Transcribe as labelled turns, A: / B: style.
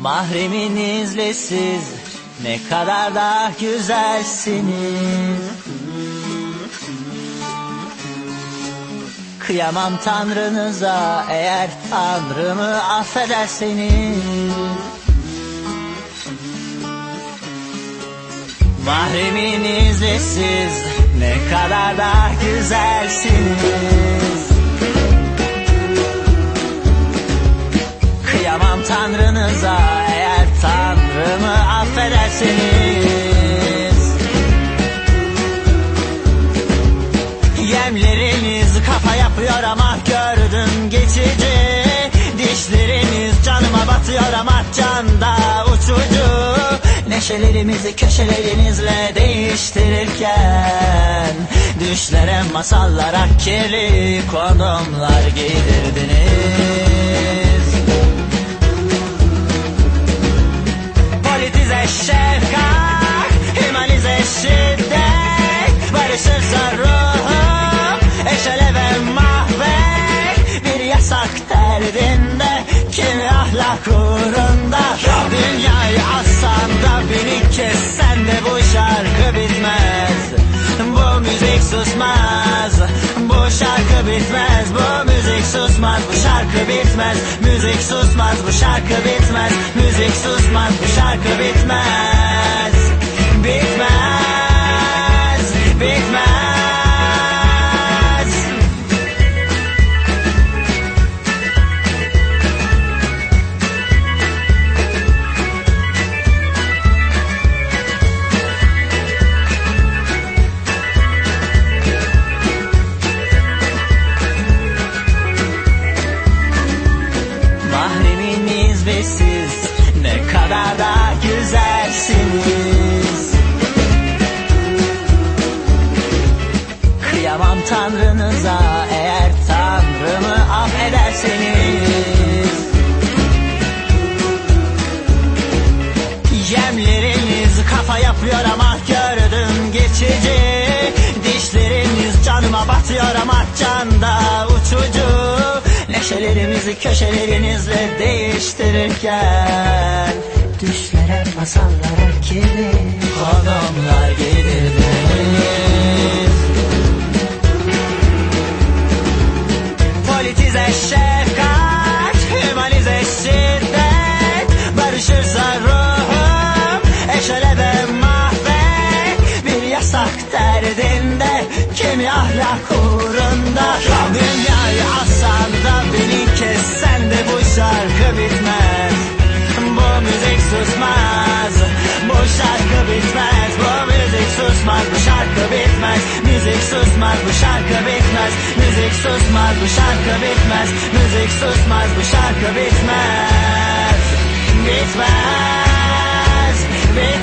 A: Mahremin izlesiz ne kadar da güzelsiniz. Kıyamam tanrınıza eğer tanrımı affederseniz. Mahremin izlesiz ne kadar da güzelsiniz. Kıyamam tanrınıza tanrımı affederseniz Yemleriniz kafa yapıyor ama gördüm geçici. Dişleriniz canıma batıyor ama canda uçucu. Neşelerimizi köşelerinizle değiştirirken Düşlere masallara kirli kondomlar giydirdiniz Yasak derdinde, kimi ahlak uğrunda? Dünyayı assan da beni kessen de bu şarkı bitmez. Bu müzik susmaz, bu şarkı bitmez. Bu müzik susmaz, bu şarkı bitmez. Müzik susmaz, bu şarkı bitmez. Müzik susmaz, bu şarkı bitmez. Bitmez, güzelsiniz Kıyamam tanrınıza eğer tanrımı affederseniz. Yemleriniz kafa yapıyor ama gördüm geçici. Dişleriniz canıma batıyor ama canda uçucu. Neşelerimizi köşelerinizle değiştirirken Düşlere masallara kirli konumlar giydirdiniz Politize şefkat, humanize şiddet. Barışırsa ruhum, eşele ve mahvet. Bir yasak derdinde, kimi ahlak uğrunda? Dünyayı susmaz bu şarkı bitmez. Müzik susmaz bu şarkı bitmez. Müzik susmaz bu şarkı bitmez. Bitmez Bitmez.